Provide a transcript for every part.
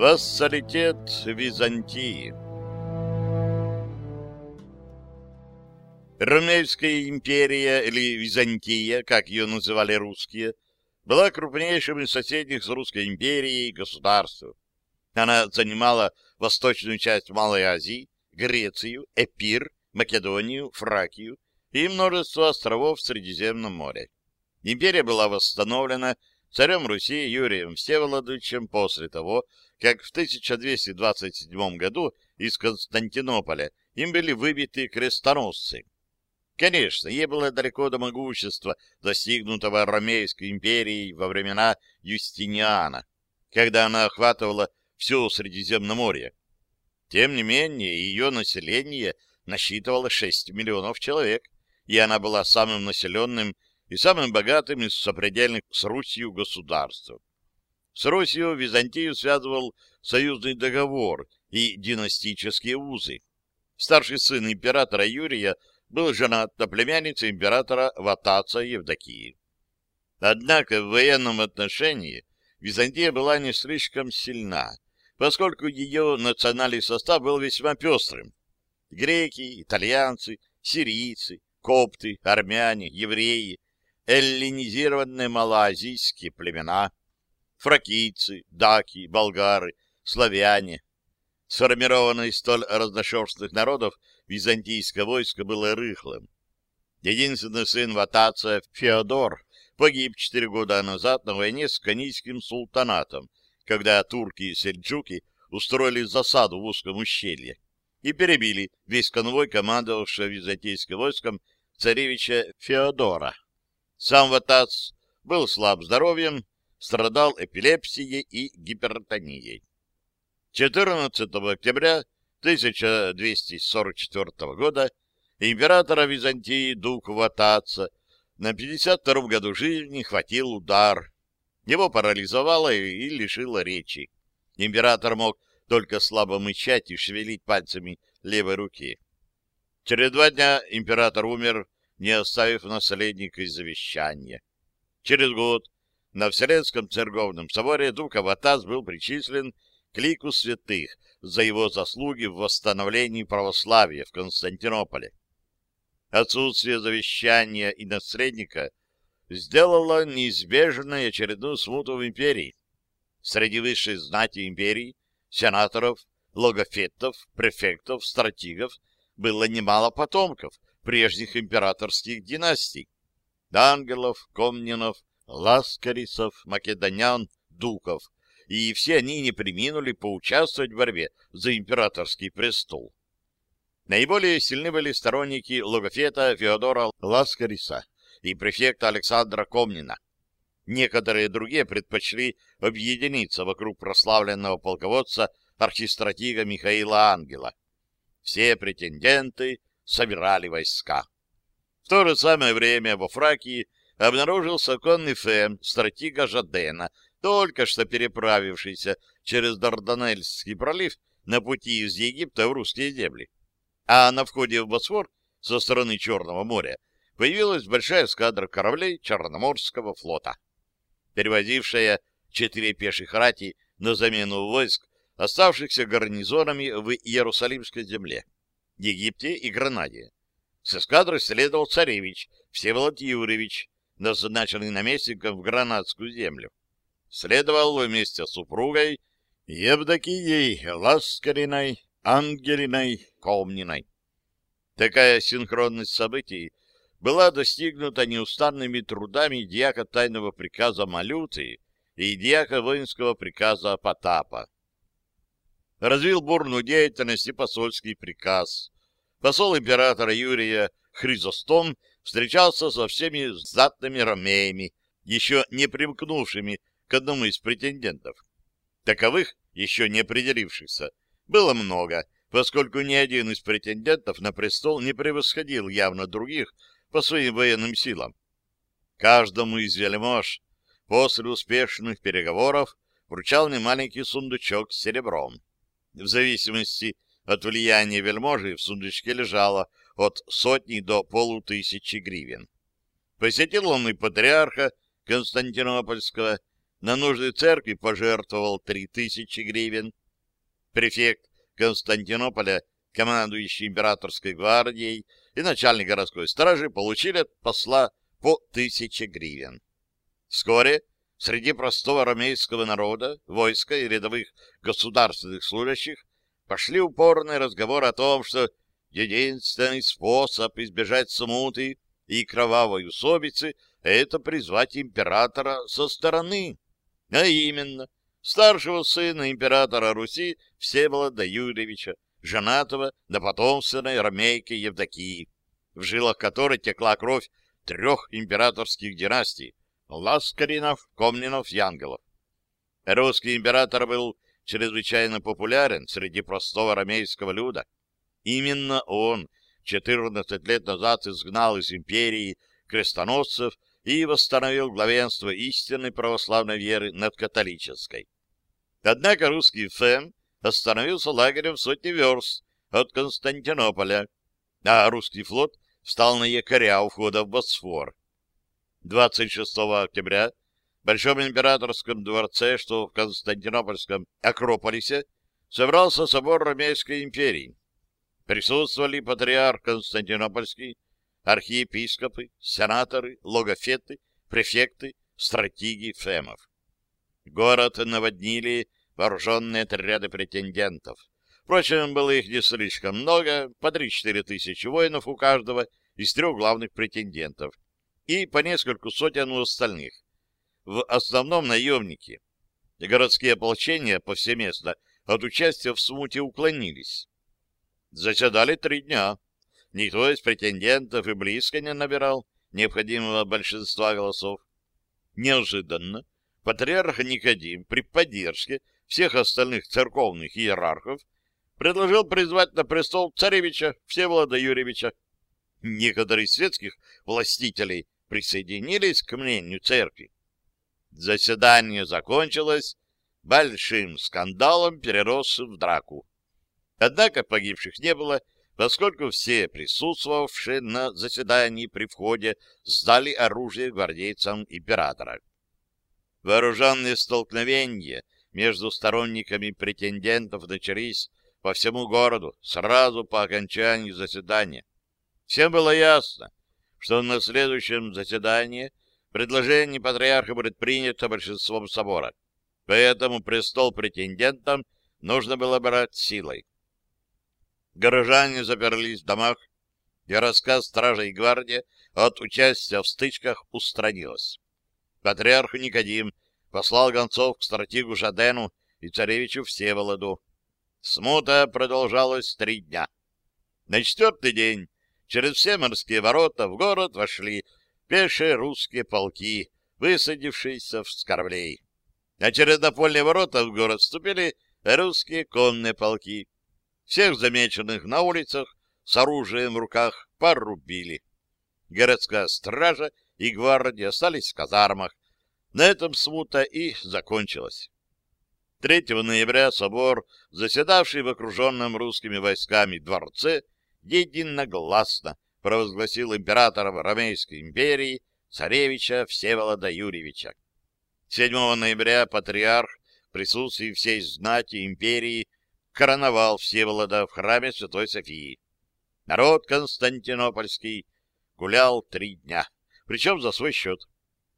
Вассалитет Византии Ромейская империя, или Византия, как ее называли русские, была крупнейшим из соседних с Русской империей государством. Она занимала восточную часть Малой Азии, Грецию, Эпир, Македонию, Фракию и множество островов в Средиземном море. Империя была восстановлена царем Руси Юрием Всеволодовичем после того, как в 1227 году из Константинополя им были выбиты крестоносцы. Конечно, ей было далеко до могущества, достигнутого Ромейской империей во времена Юстиниана, когда она охватывала все Средиземноморье. Тем не менее, ее население насчитывало 6 миллионов человек, и она была самым населенным и самым богатым из сопредельных с Русью государств. С Русью Византию связывал союзный договор и династические узы. Старший сын императора Юрия был женат на племяннице императора Ватаца Евдокии. Однако в военном отношении Византия была не слишком сильна, поскольку ее национальный состав был весьма пестрым. Греки, итальянцы, сирийцы, копты, армяне, евреи, эллинизированные малоазийские племена, фракийцы, даки, болгары, славяне. Сформированное из столь разношерстных народов византийское войско было рыхлым. Единственный сын Ватация, Феодор, погиб четыре года назад на войне с Канийским султанатом, когда турки и сельджуки устроили засаду в узком ущелье и перебили весь конвой командовавшего византийским войском царевича Феодора. Сам Ватац был слаб здоровьем, страдал эпилепсией и гипертонией. 14 октября 1244 года императора Византии Дук Ватаца на 52 году жизни хватил удар. Его парализовало и лишило речи. Император мог только слабо мычать и шевелить пальцами левой руки. Через два дня император умер, не оставив наследника и завещания. Через год на Вселенском церковном соборе Дук Аватас был причислен к лику святых за его заслуги в восстановлении православия в Константинополе. Отсутствие завещания и наследника сделало неизбежной очередную смуту в империи. Среди высшей знати империи, сенаторов, логофетов, префектов, стратигов было немало потомков прежних императорских династий. Ангелов, Комнинов, Ласкарисов, Македонян, Дуков — и все они не приминули поучаствовать в борьбе за императорский престол. Наиболее сильны были сторонники логофета Феодора Ласкариса и префекта Александра Комнина. Некоторые другие предпочли объединиться вокруг прославленного полководца архистратига Михаила Ангела. Все претенденты собирали войска. В то же самое время во Фракии обнаружился конный фем стратега Жадена только что переправившийся через Дарданельский пролив на пути из Египта в русские земли. А на входе в Босфор со стороны Черного моря появилась большая эскадра кораблей Черноморского флота, перевозившая четыре пеших рати на замену войск, оставшихся гарнизонами в Иерусалимской земле, Египте и Гранаде. С эскадрой следовал царевич Всеволод Юрьевич, назначенный наместником в Гранадскую землю следовал вместе с супругой Евдокией Ласкариной Ангелиной Комниной. Такая синхронность событий была достигнута неустанными трудами дьяка тайного приказа Малюции и дьяка воинского приказа Потапа. Развил бурную деятельность и посольский приказ. Посол императора Юрия Хризостом встречался со всеми знатными ромеями, еще не примкнувшими к одному из претендентов. Таковых, еще не определившихся, было много, поскольку ни один из претендентов на престол не превосходил явно других по своим военным силам. Каждому из вельмож после успешных переговоров вручал немаленький сундучок с серебром. В зависимости от влияния вельможи в сундучке лежало от сотни до полутысячи гривен. Посетил он и патриарха Константинопольского, на нужды церкви пожертвовал три тысячи гривен. Префект Константинополя, командующий императорской гвардией и начальник городской стражи получили от посла по тысяче гривен. Вскоре среди простого ромейского народа, войска и рядовых государственных служащих пошли упорные разговоры о том, что единственный способ избежать смуты и кровавой усобицы — это призвать императора со стороны, а именно старшего сына императора Руси Всеволода Юрьевича, женатого на потомственной ромейке Евдокии, в жилах которой текла кровь трех императорских династий — Ласкаринов, Комнинов, Янгелов. Русский император был чрезвычайно популярен среди простого ромейского люда. Именно он 14 лет назад изгнал из империи крестоносцев и восстановил главенство истинной православной веры над католической. Однако русский ФЭМ остановился лагерем в сотни верст от Константинополя, а русский флот встал на якоря у входа в Босфор. 26 октября в Большом императорском дворце, что в Константинопольском Акрополисе, собрался собор Ромейской империи. Присутствовали патриарх Константинопольский, архиепископы, сенаторы, логофеты, префекты, стратеги фемов. Город наводнили вооруженные отряды претендентов. Впрочем, было их не слишком много, по 3-4 тысячи воинов у каждого из трех главных претендентов и по нескольку сотен у остальных. В основном наемники. Городские ополчения повсеместно от участия в смуте уклонились. Заседали три дня. Никто из претендентов и близко не набирал необходимого большинства голосов. Неожиданно патриарх Никодим при поддержке всех остальных церковных иерархов предложил призвать на престол царевича Всеволода Юрьевича. Некоторые светских властителей присоединились к мнению церкви. Заседание закончилось большим скандалом, переросшим в драку. Однако погибших не было, поскольку все присутствовавшие на заседании при входе сдали оружие гвардейцам императора. Вооруженные столкновения между сторонниками претендентов начались по всему городу сразу по окончании заседания. Всем было ясно, что на следующем заседании предложение патриарха будет принято большинством собора, поэтому престол претендентам нужно было брать силой. Горожане заперлись в домах, и рассказ стража и гвардии от участия в стычках устранилась. Патриарх Никодим послал гонцов к стратегу Жадену и царевичу Всеволоду. Смута продолжалась три дня. На четвертый день через все морские ворота в город вошли пешие русские полки, высадившиеся в Скорблей. А через напольные ворота в город вступили русские конные полки. Всех замеченных на улицах с оружием в руках порубили. Городская стража и гвардия остались в казармах. На этом смута и закончилась. 3 ноября собор, заседавший в окруженном русскими войсками дворце, единогласно провозгласил императором Ромейской империи царевича Всеволода Юрьевича. 7 ноября патриарх в присутствии всей знати империи короновал Всеволода в храме Святой Софии. Народ Константинопольский гулял три дня, причем за свой счет.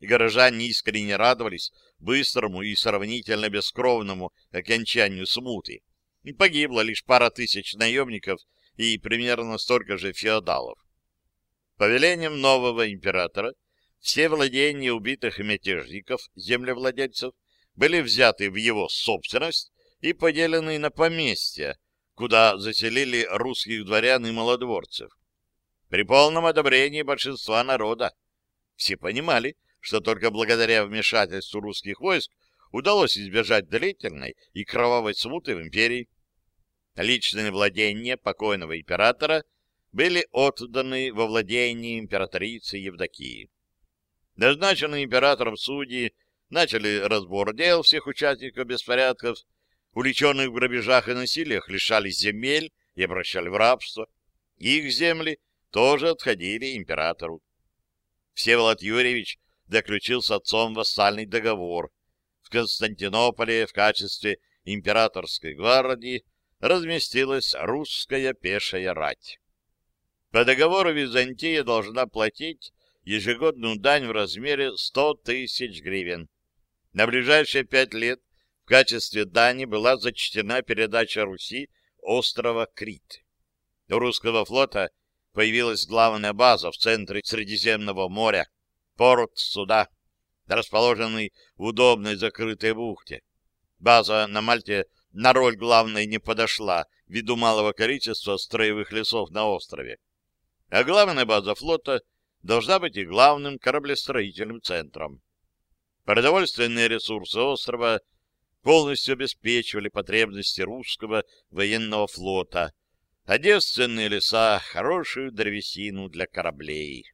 И горожане искренне радовались быстрому и сравнительно бескровному окончанию смуты. И погибло лишь пара тысяч наемников и примерно столько же феодалов. По велениям нового императора все владения убитых мятежников, землевладельцев, были взяты в его собственность и поделены на поместья, куда заселили русских дворян и малодворцев. При полном одобрении большинства народа. Все понимали, что только благодаря вмешательству русских войск удалось избежать длительной и кровавой смуты в империи. Личные владения покойного императора были отданы во владение императрицы Евдокии. Назначенные императором судьи начали разбор дел всех участников беспорядков, Уличенных в грабежах и насилиях лишали земель и обращали в рабство. Их земли тоже отходили императору. Всеволод Юрьевич заключил с отцом вассальный договор. В Константинополе в качестве императорской гвардии разместилась русская пешая рать. По договору Византия должна платить ежегодную дань в размере 100 тысяч гривен. На ближайшие пять лет в качестве дани была зачтена передача Руси острова Крит. У русского флота появилась главная база в центре Средиземного моря, порт суда, расположенный в удобной закрытой бухте. База на Мальте на роль главной не подошла ввиду малого количества строевых лесов на острове. А главная база флота должна быть и главным кораблестроительным центром. Продовольственные ресурсы острова полностью обеспечивали потребности русского военного флота, а девственные леса — хорошую древесину для кораблей.